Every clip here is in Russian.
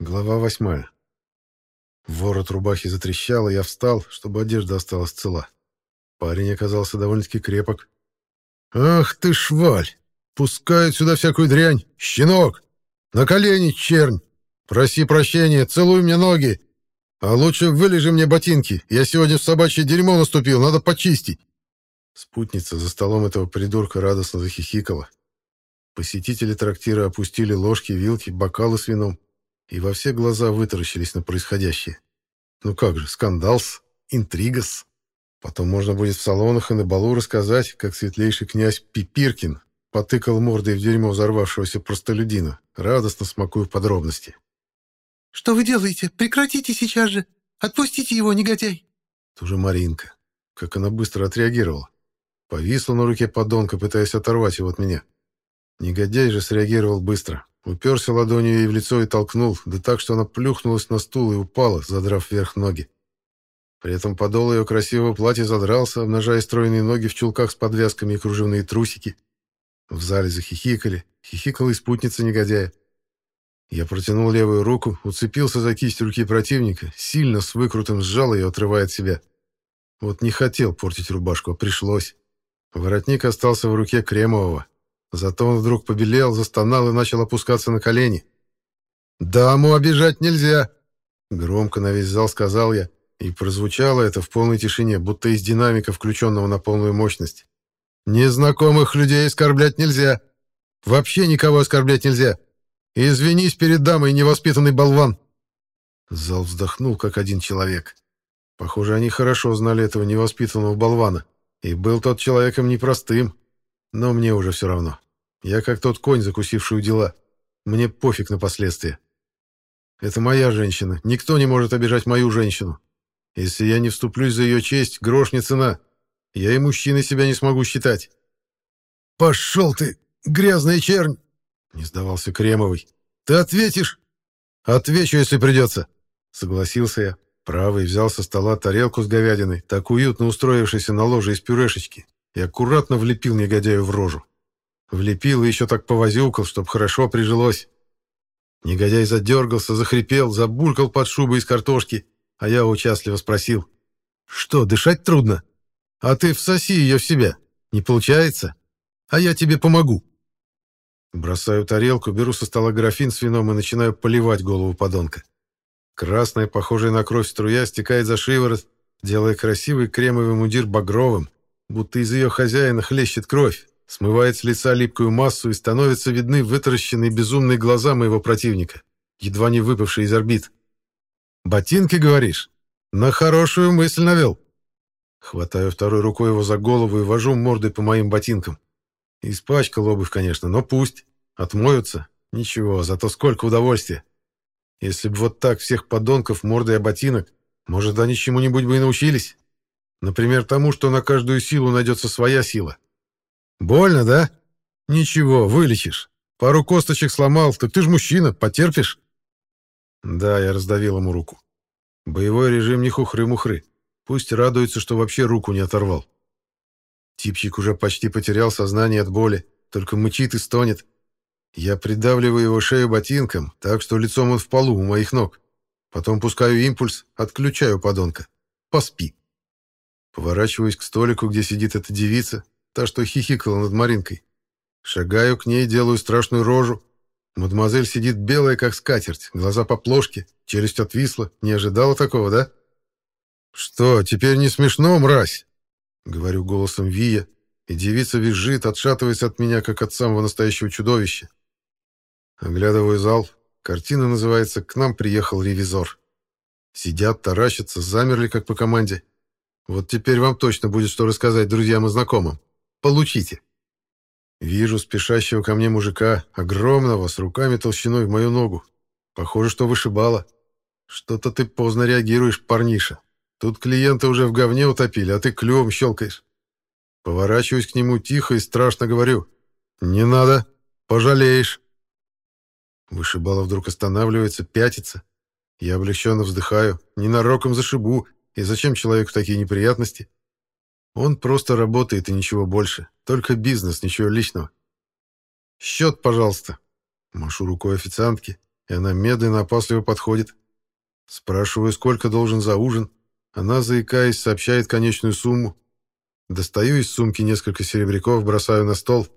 Глава восьмая. Ворот рубахи затрещал, и я встал, чтобы одежда осталась цела. Парень оказался довольно-таки крепок. «Ах ты, шваль! Пускают сюда всякую дрянь! Щенок! На колени, чернь! Проси прощения, целуй мне ноги! А лучше вылежи мне ботинки, я сегодня в собачье дерьмо наступил, надо почистить!» Спутница за столом этого придурка радостно захихикала. Посетители трактира опустили ложки, вилки, бокалы с вином и во все глаза вытаращились на происходящее. Ну как же, скандалс, интригас. Потом можно будет в салонах и на балу рассказать, как светлейший князь Пипиркин потыкал мордой в дерьмо взорвавшегося простолюдина, радостно смакуя подробности. «Что вы делаете? Прекратите сейчас же! Отпустите его, негодяй!» Тут Маринка. Как она быстро отреагировала. Повисла на руке подонка, пытаясь оторвать его от меня. Негодяй же среагировал быстро. Уперся ладонью ей в лицо и толкнул, да так, что она плюхнулась на стул и упала, задрав вверх ноги. При этом подол ее красивого платья задрался, обнажая стройные ноги в чулках с подвязками и кружевные трусики. В зале захихикали, хихикала и спутница негодяя. Я протянул левую руку, уцепился за кисть руки противника, сильно с выкрутым сжал ее, отрывая от себя. Вот не хотел портить рубашку, а пришлось. Воротник остался в руке Кремового. Зато он вдруг побелел, застонал и начал опускаться на колени. «Даму обижать нельзя!» Громко на весь зал сказал я, и прозвучало это в полной тишине, будто из динамика, включенного на полную мощность. «Незнакомых людей оскорблять нельзя! Вообще никого оскорблять нельзя! Извинись перед дамой, невоспитанный болван!» Зал вздохнул, как один человек. Похоже, они хорошо знали этого невоспитанного болвана. И был тот человеком непростым. Но мне уже все равно. Я как тот конь, закусивший у дела. Мне пофиг на последствия. Это моя женщина. Никто не может обижать мою женщину. Если я не вступлюсь за ее честь, грош не цена. Я и мужчиной себя не смогу считать. «Пошел ты, грязная чернь!» Не сдавался Кремовый. «Ты ответишь?» «Отвечу, если придется», — согласился я. Правый взял со стола тарелку с говядиной, так уютно устроившейся на ложе из пюрешечки, и аккуратно влепил негодяю в рожу. Влепил и еще так повозюкал, чтоб хорошо прижилось. Негодяй задергался, захрипел, забулькал под шубой из картошки, а я участливо спросил. «Что, дышать трудно? А ты всоси ее в себя. Не получается? А я тебе помогу». Бросаю тарелку, беру со стола графин с вином и начинаю поливать голову подонка. Красная, похожая на кровь струя, стекает за шиворот, делая красивый кремовый мундир багровым, будто из ее хозяина хлещет кровь, смывает с лица липкую массу и становятся видны вытаращенные безумные глаза моего противника, едва не выпавшие из орбит. «Ботинки, говоришь? На хорошую мысль навел». Хватаю второй рукой его за голову и вожу мордой по моим ботинкам. Испачкал обувь, конечно, но пусть. Отмоются. Ничего, зато сколько удовольствия. Если бы вот так всех подонков мордой о ботинок, может, они чему-нибудь бы и научились. Например, тому, что на каждую силу найдется своя сила. Больно, да? Ничего, вылечишь. Пару косточек сломал, так ты ж мужчина, потерпишь. Да, я раздавил ему руку. Боевой режим не хухры-мухры. Пусть радуется, что вообще руку не оторвал. Типчик уже почти потерял сознание от боли, только мычит и стонет. Я придавливаю его шею ботинком, так что лицом он в полу у моих ног. Потом пускаю импульс, отключаю подонка. Поспи. Поворачиваюсь к столику, где сидит эта девица, та, что хихикала над Маринкой. Шагаю к ней, делаю страшную рожу. Мадемуазель сидит белая, как скатерть, глаза по плошке, челюсть отвисла. Не ожидала такого, да? «Что, теперь не смешно, мразь?» Говорю голосом Вия, и девица визжит, отшатываясь от меня, как от самого настоящего чудовища. Оглядываю зал. Картина называется «К нам приехал ревизор». Сидят, таращатся, замерли, как по команде. Вот теперь вам точно будет что рассказать друзьям и знакомым. Получите. Вижу спешащего ко мне мужика, огромного, с руками толщиной в мою ногу. Похоже, что вышибало. Что-то ты поздно реагируешь, парниша. Тут клиента уже в говне утопили, а ты клювом щелкаешь. Поворачиваюсь к нему тихо и страшно говорю. «Не надо, пожалеешь». Вышибало вдруг останавливается, пятится. Я облегченно вздыхаю, ненароком зашибу, и зачем человеку такие неприятности? Он просто работает и ничего больше. Только бизнес, ничего личного. Счет, пожалуйста. Машу рукой официантке, и она медленно опасливо подходит. Спрашиваю, сколько должен за ужин. Она, заикаясь, сообщает конечную сумму. Достаю из сумки несколько серебряков, бросаю на стол.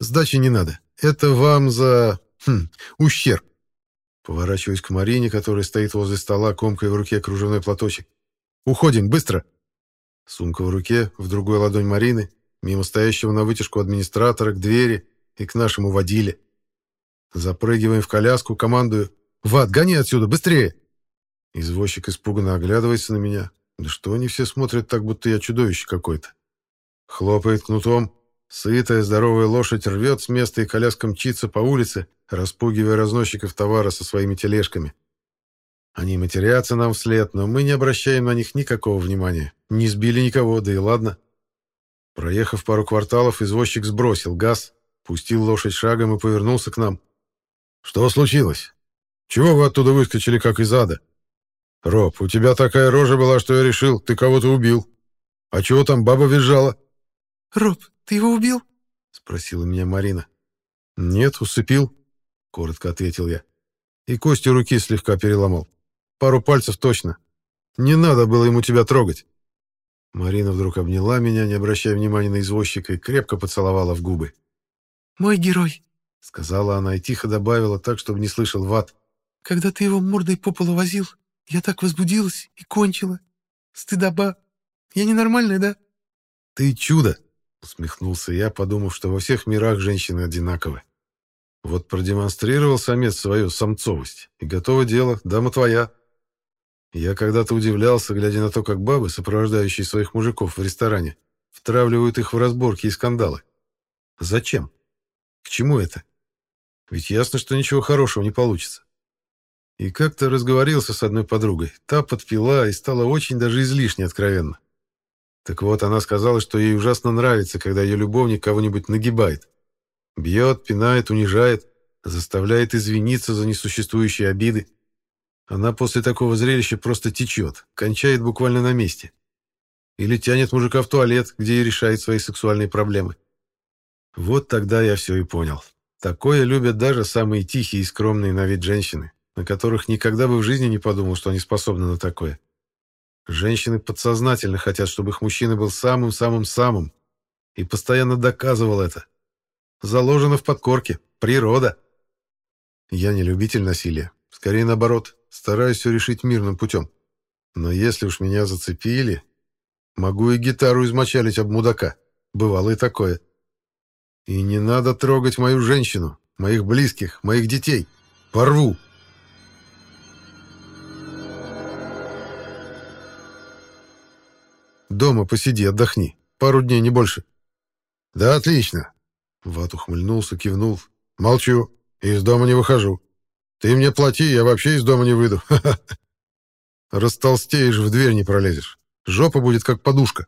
Сдачи не надо. Это вам за... Хм, ущерб. Поворачиваюсь к Марине, которая стоит возле стола, комкой в руке кружевной платочек. «Уходим, быстро!» Сумка в руке, в другой ладонь Марины, мимо стоящего на вытяжку администратора, к двери и к нашему водиле. Запрыгиваем в коляску, командую. «Ват, гони отсюда, быстрее!» Извозчик испуганно оглядывается на меня. Да что они все смотрят так, будто я чудовище какое-то. Хлопает кнутом. Сытая, здоровая лошадь рвет с места и коляска мчится по улице, распугивая разносчиков товара со своими тележками. Они матерятся нам вслед, но мы не обращаем на них никакого внимания. Не сбили никого, да и ладно. Проехав пару кварталов, извозчик сбросил газ, пустил лошадь шагом и повернулся к нам. «Что случилось? Чего вы оттуда выскочили, как из ада?» «Роб, у тебя такая рожа была, что я решил, ты кого-то убил. А чего там баба визжала?» «Роб, ты его убил?» — спросила меня Марина. «Нет, усыпил», — коротко ответил я. «И кости руки слегка переломал. Пару пальцев точно. Не надо было ему тебя трогать». Марина вдруг обняла меня, не обращая внимания на извозчика, и крепко поцеловала в губы. «Мой герой», — сказала она и тихо добавила так, чтобы не слышал Ват. «Когда ты его мордой по полу возил, я так возбудилась и кончила. Стыдоба. Я ненормальная, да?» «Ты чудо!» — усмехнулся я, подумав, что во всех мирах женщины одинаковы. Вот продемонстрировал самец свою самцовость, и готово дело, дама твоя. Я когда-то удивлялся, глядя на то, как бабы, сопровождающие своих мужиков в ресторане, втравливают их в разборки и скандалы. Зачем? К чему это? Ведь ясно, что ничего хорошего не получится. И как-то разговорился с одной подругой. Та подпила и стала очень даже излишне откровенна. Так вот, она сказала, что ей ужасно нравится, когда ее любовник кого-нибудь нагибает. Бьет, пинает, унижает, заставляет извиниться за несуществующие обиды. Она после такого зрелища просто течет, кончает буквально на месте. Или тянет мужика в туалет, где и решает свои сексуальные проблемы. Вот тогда я все и понял. Такое любят даже самые тихие и скромные на вид женщины, на которых никогда бы в жизни не подумал, что они способны на такое. Женщины подсознательно хотят, чтобы их мужчина был самым-самым-самым, и постоянно доказывал это. Заложено в подкорке. Природа. Я не любитель насилия. Скорее наоборот, стараюсь все решить мирным путем. Но если уж меня зацепили, могу и гитару измочалить об мудака. Бывало и такое. И не надо трогать мою женщину, моих близких, моих детей. Порву. Дома посиди, отдохни. Пару дней, не больше. Да, отлично. Ват ухмыльнулся, кивнул. Молчу. Из дома не выхожу. Ты мне плати, я вообще из дома не выйду. Растолстеешь, в дверь не пролезешь. Жопа будет как подушка.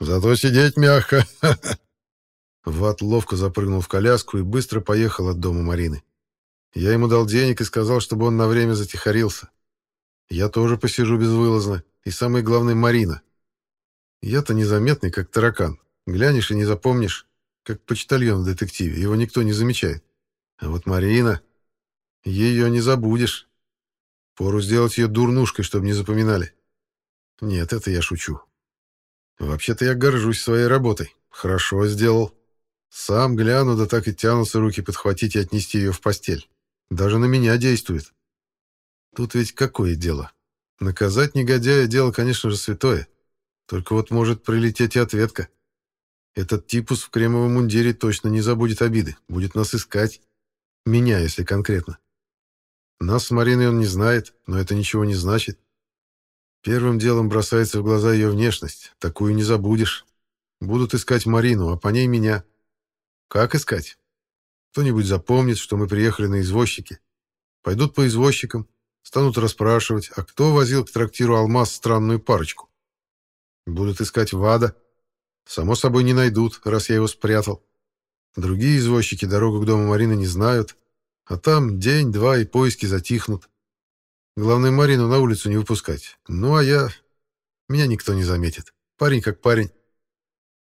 Зато сидеть мягко. Ват ловко запрыгнул в коляску и быстро поехал от дома Марины. Я ему дал денег и сказал, чтобы он на время затихарился. Я тоже посижу безвылазно. И самое главное, Марина. Я-то незаметный, как таракан. Глянешь и не запомнишь, как почтальон в детективе. Его никто не замечает. А вот Марина... Ее не забудешь. Пору сделать ее дурнушкой, чтобы не запоминали. Нет, это я шучу. Вообще-то я горжусь своей работой. Хорошо сделал. Сам гляну, да так и тянутся руки подхватить и отнести ее в постель. Даже на меня действует. Тут ведь какое дело? Наказать негодяя дело, конечно же, святое. Только вот может прилететь и ответка. Этот типус в кремовом мундире точно не забудет обиды, будет нас искать. Меня, если конкретно. Нас с Мариной он не знает, но это ничего не значит. Первым делом бросается в глаза ее внешность. Такую не забудешь. Будут искать Марину, а по ней меня. Как искать? Кто-нибудь запомнит, что мы приехали на извозчике. Пойдут по извозчикам, станут расспрашивать, а кто возил к трактиру «Алмаз» странную парочку. Будут искать Вада. Само собой, не найдут, раз я его спрятал. Другие извозчики дорогу к дому Марины не знают, а там день-два и поиски затихнут. Главное, Марину на улицу не выпускать. Ну, а я... Меня никто не заметит. Парень как парень.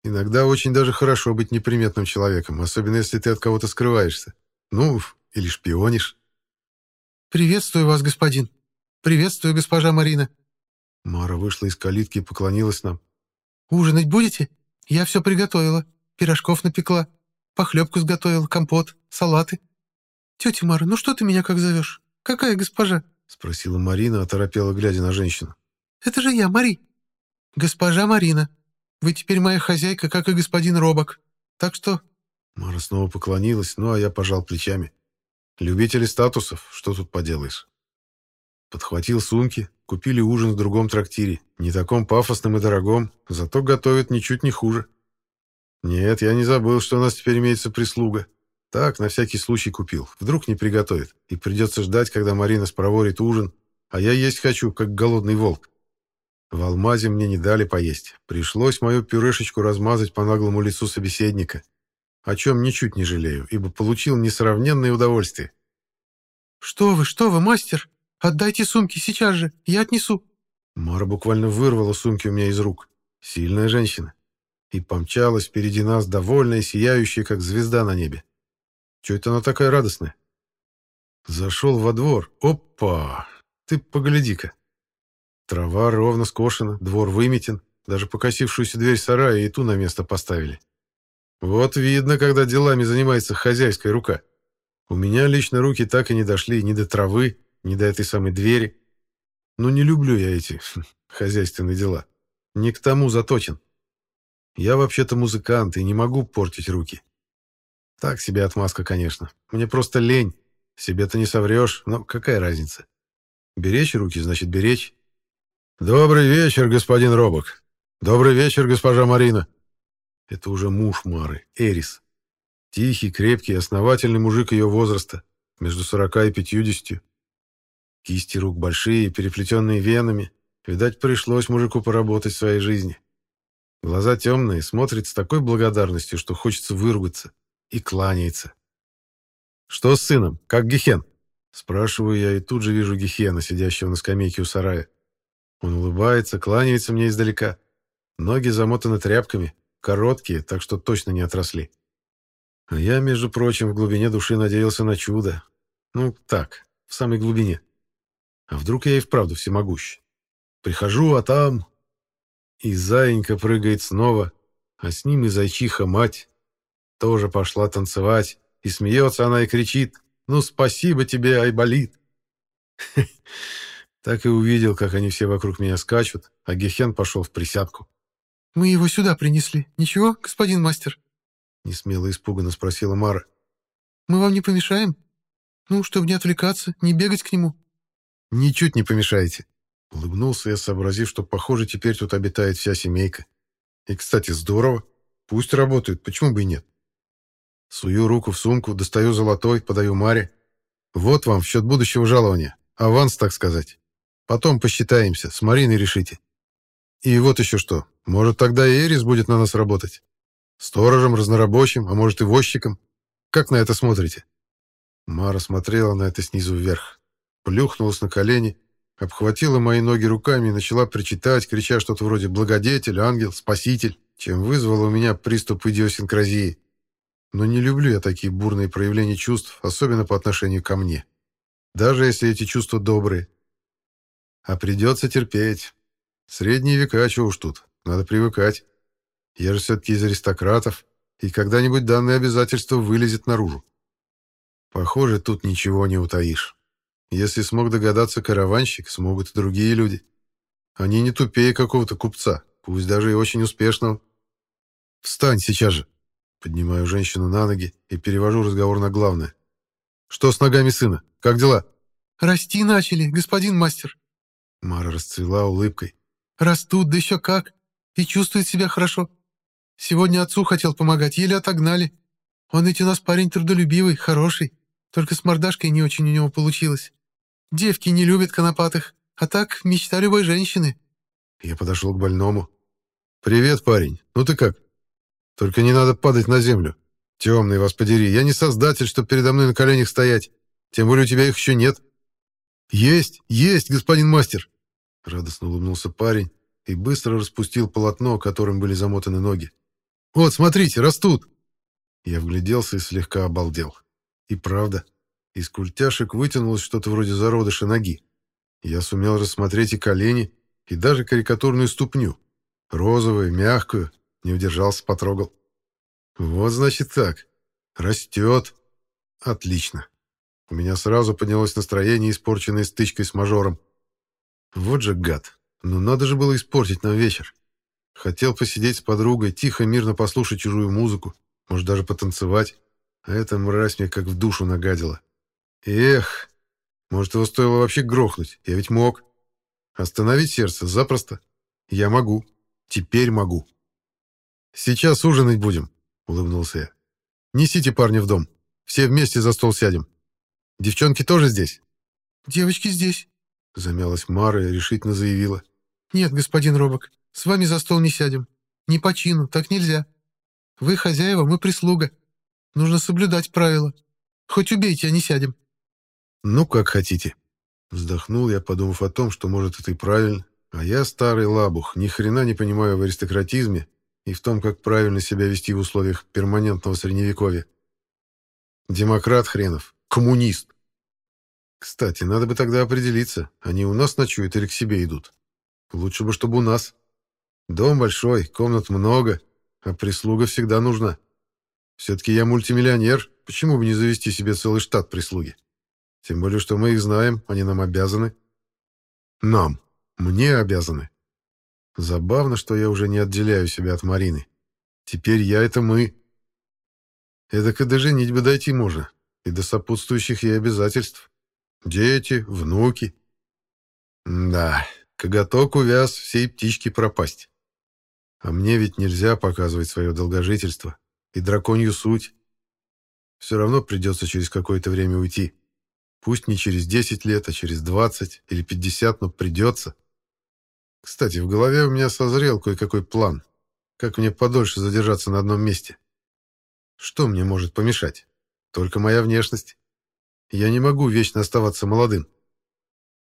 Иногда очень даже хорошо быть неприметным человеком, особенно если ты от кого-то скрываешься. Ну, или шпионишь. «Приветствую вас, господин. Приветствую, госпожа Марина». Мара вышла из калитки и поклонилась нам. «Ужинать будете? Я все приготовила. Пирожков напекла. Похлебку сготовила, компот, салаты. Тетя Мара, ну что ты меня как зовешь? Какая госпожа?» Спросила Марина, оторопела, глядя на женщину. «Это же я, Мари. Госпожа Марина. Вы теперь моя хозяйка, как и господин Робок. Так что...» Мара снова поклонилась, ну а я пожал плечами. «Любители статусов, что тут поделаешь?» Подхватил сумки, купили ужин в другом трактире, не таком пафосном и дорогом, зато готовят ничуть не хуже. Нет, я не забыл, что у нас теперь имеется прислуга. Так, на всякий случай купил. Вдруг не приготовит, и придется ждать, когда Марина спроворит ужин, а я есть хочу, как голодный волк. В алмазе мне не дали поесть. Пришлось мою пюрешечку размазать по наглому лицу собеседника. О чем ничуть не жалею, ибо получил несравненное удовольствие. «Что вы, что вы, мастер? Отдайте сумки сейчас же, я отнесу». Мара буквально вырвала сумки у меня из рук. Сильная женщина. И помчалась впереди нас, довольная, сияющая, как звезда на небе. Чего это она такая радостная? Зашел во двор. Опа! Ты погляди-ка. Трава ровно скошена, двор выметен, даже покосившуюся дверь сарая и ту на место поставили. Вот видно, когда делами занимается хозяйская рука. У меня лично руки так и не дошли ни до травы, ни до этой самой двери. Ну, не люблю я эти хозяйственные дела. Не к тому заточен. Я вообще-то музыкант и не могу портить руки. Так себе отмазка, конечно. Мне просто лень. Себе-то не соврешь, но какая разница? Беречь руки, значит, беречь. Добрый вечер, господин Робок. Добрый вечер, госпожа Марина. Это уже муж Мары, Эрис. Тихий, крепкий, основательный мужик ее возраста, между сорока и пятьюдесятью. Кисти рук большие, переплетенные венами. Видать, пришлось мужику поработать в своей жизни. Глаза темные, смотрит с такой благодарностью, что хочется выругаться и кланяется. «Что с сыном? Как Гехен?» Спрашиваю я и тут же вижу Гехена, сидящего на скамейке у сарая. Он улыбается, кланяется мне издалека. Ноги замотаны тряпками, короткие, так что точно не отросли. А я, между прочим, в глубине души надеялся на чудо. Ну, так, в самой глубине. А вдруг я и вправду всемогущ? Прихожу, а там... И заинька прыгает снова, а с ним и зайчиха мать, тоже пошла танцевать, и смеется она и кричит «Ну, спасибо тебе, Айболит!» Так и увидел, как они все вокруг меня скачут, а Гехен пошел в присядку. «Мы его сюда принесли. Ничего, господин мастер?» Несмело испуганно спросила Мара. «Мы вам не помешаем? Ну, чтобы не отвлекаться, не бегать к нему». «Ничуть не помешаете», — улыбнулся я, сообразив, что, похоже, теперь тут обитает вся семейка. «И, кстати, здорово. Пусть работают, почему бы и нет?» Сую руку в сумку, достаю золотой, подаю Маре. Вот вам в счет будущего жалования. Аванс, так сказать. Потом посчитаемся, с Мариной решите. И вот еще что. Может, тогда и Эрис будет на нас работать? Сторожем, разнорабочим, а может и возчиком? Как на это смотрите?» Мара смотрела на это снизу вверх. Плюхнулась на колени, обхватила мои ноги руками и начала причитать, крича что-то вроде «благодетель», «ангел», «спаситель», чем вызвало у меня приступ идиосинкразии. Но не люблю я такие бурные проявления чувств, особенно по отношению ко мне. Даже если эти чувства добрые. А придется терпеть. Средние века, чего уж тут, надо привыкать. Я же все-таки из аристократов, и когда-нибудь данное обязательство вылезет наружу. Похоже, тут ничего не утаишь. Если смог догадаться караванщик, смогут и другие люди. Они не тупее какого-то купца, пусть даже и очень успешного. Встань сейчас же. Поднимаю женщину на ноги и перевожу разговор на главное. «Что с ногами сына? Как дела?» «Расти начали, господин мастер». Мара расцвела улыбкой. «Растут, да еще как. И чувствует себя хорошо. Сегодня отцу хотел помогать, еле отогнали. Он ведь у нас парень трудолюбивый, хороший. Только с мордашкой не очень у него получилось. Девки не любят конопатых, а так мечта любой женщины». Я подошел к больному. «Привет, парень. Ну ты как?» Только не надо падать на землю. Темный вас подери, я не создатель, чтобы передо мной на коленях стоять. Тем более у тебя их еще нет. Есть, есть, господин мастер. Радостно улыбнулся парень и быстро распустил полотно, которым были замотаны ноги. Вот, смотрите, растут. Я вгляделся и слегка обалдел. И правда, Из культяшек вытянулось что-то вроде зародыша ноги. Я сумел рассмотреть и колени, и даже карикатурную ступню. Розовую, мягкую, не удержался, потрогал. Вот значит так. Растет. Отлично. У меня сразу поднялось настроение, испорченное стычкой с мажором. Вот же гад. Ну надо же было испортить нам вечер. Хотел посидеть с подругой, тихо, мирно послушать чужую музыку, может, даже потанцевать. А эта мразь мне как в душу нагадила. Эх, может, его стоило вообще грохнуть, я ведь мог. Остановить сердце запросто. Я могу. Теперь могу. «Сейчас ужинать будем», — улыбнулся я. «Несите парня в дом. Все вместе за стол сядем. Девчонки тоже здесь?» «Девочки здесь», — замялась Мара и решительно заявила. «Нет, господин Робок, с вами за стол не сядем. Не по чину, так нельзя. Вы хозяева, мы прислуга. Нужно соблюдать правила. Хоть убейте, а не сядем». «Ну, как хотите». Вздохнул я, подумав о том, что, может, это и правильно. А я, старый лабух, ни хрена не понимаю в аристократизме и в том, как правильно себя вести в условиях перманентного средневековья. Демократ хренов, коммунист. Кстати, надо бы тогда определиться, они у нас ночуют или к себе идут. Лучше бы, чтобы у нас. Дом большой, комнат много, а прислуга всегда нужна. Все-таки я мультимиллионер, почему бы не завести себе целый штат прислуги? Тем более, что мы их знаем, они нам обязаны. Нам. Мне обязаны. Забавно, что я уже не отделяю себя от Марины. Теперь я — это мы. Эдак и до женитьбы дойти можно, и до сопутствующих ей обязательств. Дети, внуки. Да, коготок увяз, всей птички пропасть. А мне ведь нельзя показывать свое долгожительство и драконью суть. Все равно придется через какое-то время уйти. Пусть не через 10 лет, а через 20 или 50, но придется. Кстати, в голове у меня созрел кое-какой план. Как мне подольше задержаться на одном месте? Что мне может помешать? Только моя внешность. Я не могу вечно оставаться молодым.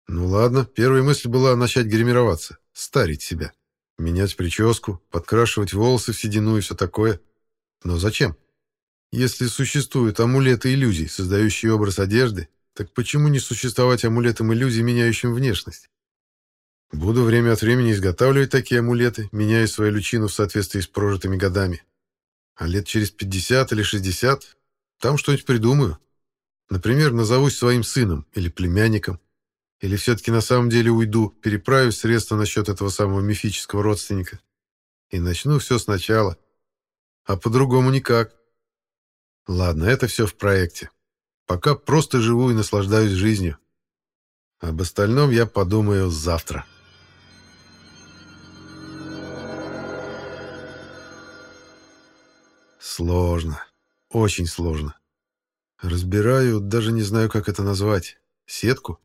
Ну ладно, первая мысль была начать гримироваться, старить себя. Менять прическу, подкрашивать волосы в седину и все такое. Но зачем? Если существуют амулеты иллюзий, создающие образ одежды, так почему не существовать амулетом иллюзий, меняющим внешность? Буду время от времени изготавливать такие амулеты, меняя свою личину в соответствии с прожитыми годами. А лет через 50 или 60 там что-нибудь придумаю. Например, назовусь своим сыном или племянником. Или все-таки на самом деле уйду, переправив средства насчет этого самого мифического родственника. И начну все сначала. А по-другому никак. Ладно, это все в проекте. Пока просто живу и наслаждаюсь жизнью. Об остальном я подумаю завтра. Сложно. Очень сложно. Разбираю, даже не знаю, как это назвать. Сетку?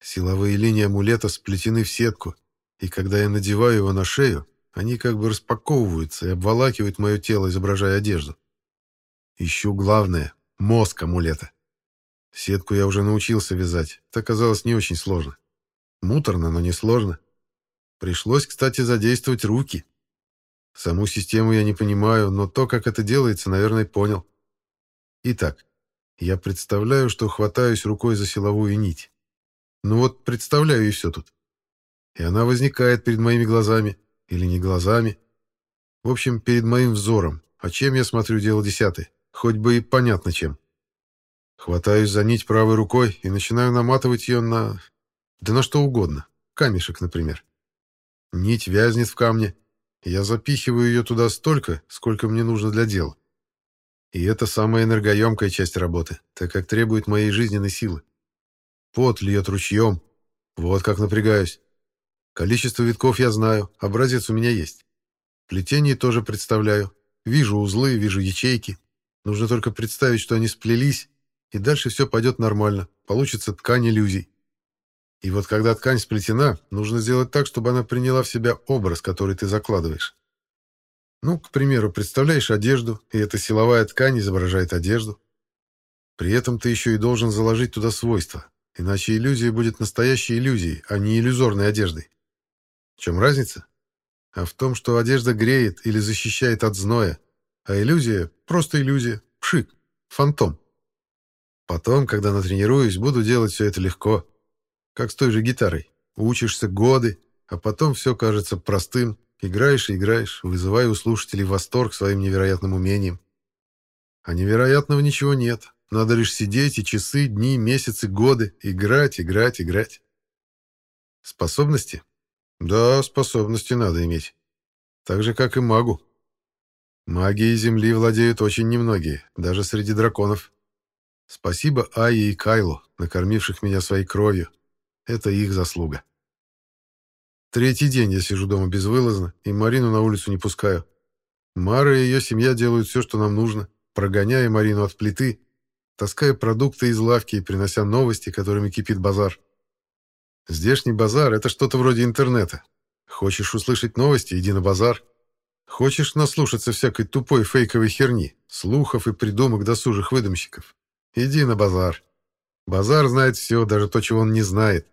Силовые линии амулета сплетены в сетку, и когда я надеваю его на шею, они как бы распаковываются и обволакивают мое тело, изображая одежду. Ищу главное — мозг амулета. Сетку я уже научился вязать. Это оказалось не очень сложно. Муторно, но не сложно. Пришлось, кстати, задействовать руки. Саму систему я не понимаю, но то, как это делается, наверное, понял. Итак, я представляю, что хватаюсь рукой за силовую нить. Ну вот, представляю, и все тут. И она возникает перед моими глазами. Или не глазами. В общем, перед моим взором. А чем я смотрю, дело десятое. Хоть бы и понятно чем. Хватаюсь за нить правой рукой и начинаю наматывать ее на... Да на что угодно. Камешек, например. Нить вязнет в камне, я запихиваю ее туда столько, сколько мне нужно для дела. И это самая энергоемкая часть работы, так как требует моей жизненной силы. Пот льет ручьем. Вот как напрягаюсь. Количество витков я знаю, образец у меня есть. Плетение тоже представляю. Вижу узлы, вижу ячейки. Нужно только представить, что они сплелись, и дальше все пойдет нормально, получится ткань иллюзий. И вот когда ткань сплетена, нужно сделать так, чтобы она приняла в себя образ, который ты закладываешь. Ну, к примеру, представляешь одежду, и эта силовая ткань изображает одежду. При этом ты еще и должен заложить туда свойства, иначе иллюзия будет настоящей иллюзией, а не иллюзорной одеждой. В чем разница? А в том, что одежда греет или защищает от зноя, а иллюзия — просто иллюзия, пшик, фантом. Потом, когда натренируюсь, буду делать все это легко. Как с той же гитарой. Учишься годы, а потом все кажется простым. Играешь и играешь, вызывая у слушателей восторг своим невероятным умением. А невероятного ничего нет. Надо лишь сидеть и часы, дни, месяцы, годы играть, играть, играть. Способности? Да, способности надо иметь. Так же, как и магу. Магией Земли владеют очень немногие, даже среди драконов. Спасибо Айе и Кайлу, накормивших меня своей кровью. Это их заслуга. Третий день я сижу дома безвылазно, и Марину на улицу не пускаю. Мара и ее семья делают все, что нам нужно, прогоняя Марину от плиты, таская продукты из лавки и принося новости, которыми кипит базар. Здешний базар — это что-то вроде интернета. Хочешь услышать новости — иди на базар. Хочешь наслушаться всякой тупой фейковой херни, слухов и придумок досужих выдумщиков — иди на базар. Базар знает все, даже то, чего он не знает.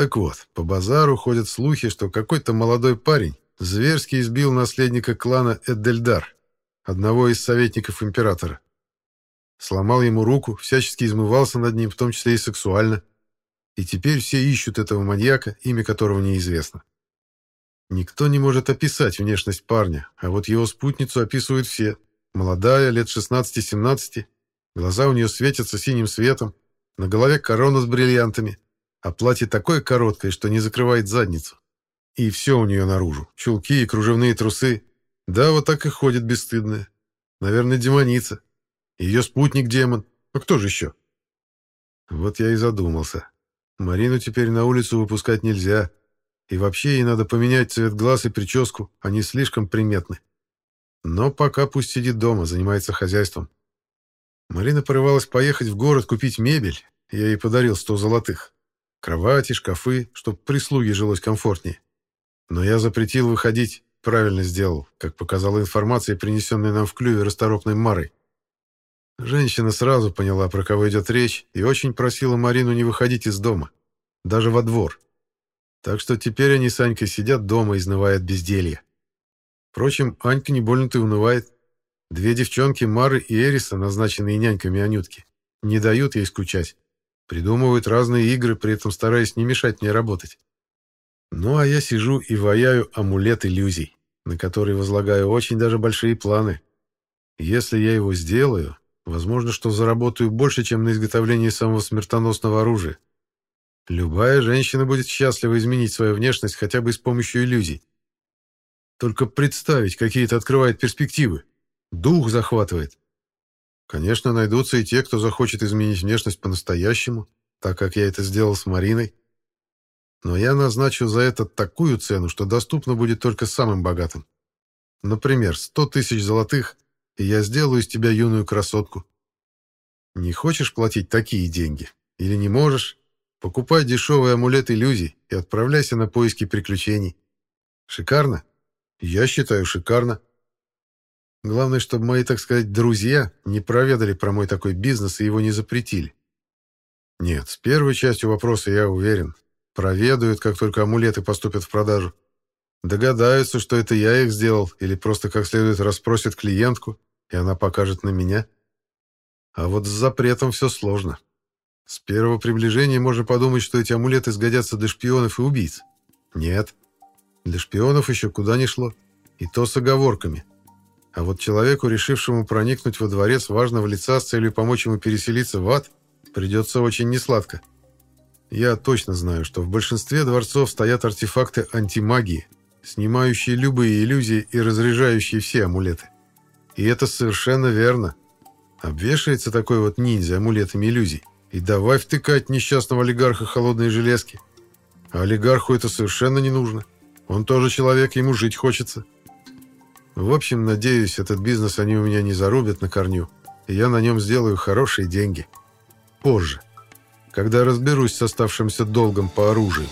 Так вот, по базару ходят слухи, что какой-то молодой парень зверски избил наследника клана Эддельдар, одного из советников императора. Сломал ему руку, всячески измывался над ним, в том числе и сексуально. И теперь все ищут этого маньяка, имя которого неизвестно. Никто не может описать внешность парня, а вот его спутницу описывают все. Молодая, лет 16-17, глаза у нее светятся синим светом, на голове корона с бриллиантами, а платье такое короткое, что не закрывает задницу. И все у нее наружу. Чулки и кружевные трусы. Да, вот так и ходит бесстыдная. Наверное, демоница. Ее спутник демон. А кто же еще? Вот я и задумался. Марину теперь на улицу выпускать нельзя. И вообще ей надо поменять цвет глаз и прическу. Они слишком приметны. Но пока пусть сидит дома, занимается хозяйством. Марина порывалась поехать в город купить мебель. Я ей подарил сто золотых. Кровати, шкафы, чтобы прислуге жилось комфортнее. Но я запретил выходить, правильно сделал, как показала информация, принесенная нам в клюве расторопной Марой. Женщина сразу поняла, про кого идет речь, и очень просила Марину не выходить из дома, даже во двор. Так что теперь они с Анькой сидят дома, изнывая от безделья. Впрочем, Анька не больно-то и унывает. Две девчонки, Мары и Эриса, назначенные няньками Анютки, не дают ей скучать. Придумывают разные игры, при этом стараясь не мешать мне работать. Ну, а я сижу и ваяю амулет иллюзий, на который возлагаю очень даже большие планы. Если я его сделаю, возможно, что заработаю больше, чем на изготовлении самого смертоносного оружия. Любая женщина будет счастлива изменить свою внешность хотя бы с помощью иллюзий. Только представить, какие это открывает перспективы. Дух захватывает. Конечно, найдутся и те, кто захочет изменить внешность по-настоящему, так как я это сделал с Мариной. Но я назначу за это такую цену, что доступна будет только самым богатым. Например, сто тысяч золотых, и я сделаю из тебя юную красотку. Не хочешь платить такие деньги? Или не можешь? Покупай дешевый амулет иллюзий и отправляйся на поиски приключений. Шикарно? Я считаю, шикарно. Главное, чтобы мои, так сказать, друзья не проведали про мой такой бизнес и его не запретили. Нет, с первой частью вопроса я уверен. Проведают, как только амулеты поступят в продажу. Догадаются, что это я их сделал, или просто как следует расспросят клиентку, и она покажет на меня. А вот с запретом все сложно. С первого приближения можно подумать, что эти амулеты сгодятся для шпионов и убийц. Нет. Для шпионов еще куда ни шло. И то с оговорками. А вот человеку, решившему проникнуть во дворец важного лица с целью помочь ему переселиться в ад, придется очень несладко. Я точно знаю, что в большинстве дворцов стоят артефакты антимагии, снимающие любые иллюзии и разряжающие все амулеты. И это совершенно верно. Обвешается такой вот ниндзя амулетами иллюзий, и давай втыкать несчастного олигарха холодные железки. А олигарху это совершенно не нужно. Он тоже человек, ему жить хочется. В общем, надеюсь, этот бизнес они у меня не зарубят на корню, и я на нем сделаю хорошие деньги. Позже, когда разберусь с оставшимся долгом по оружию.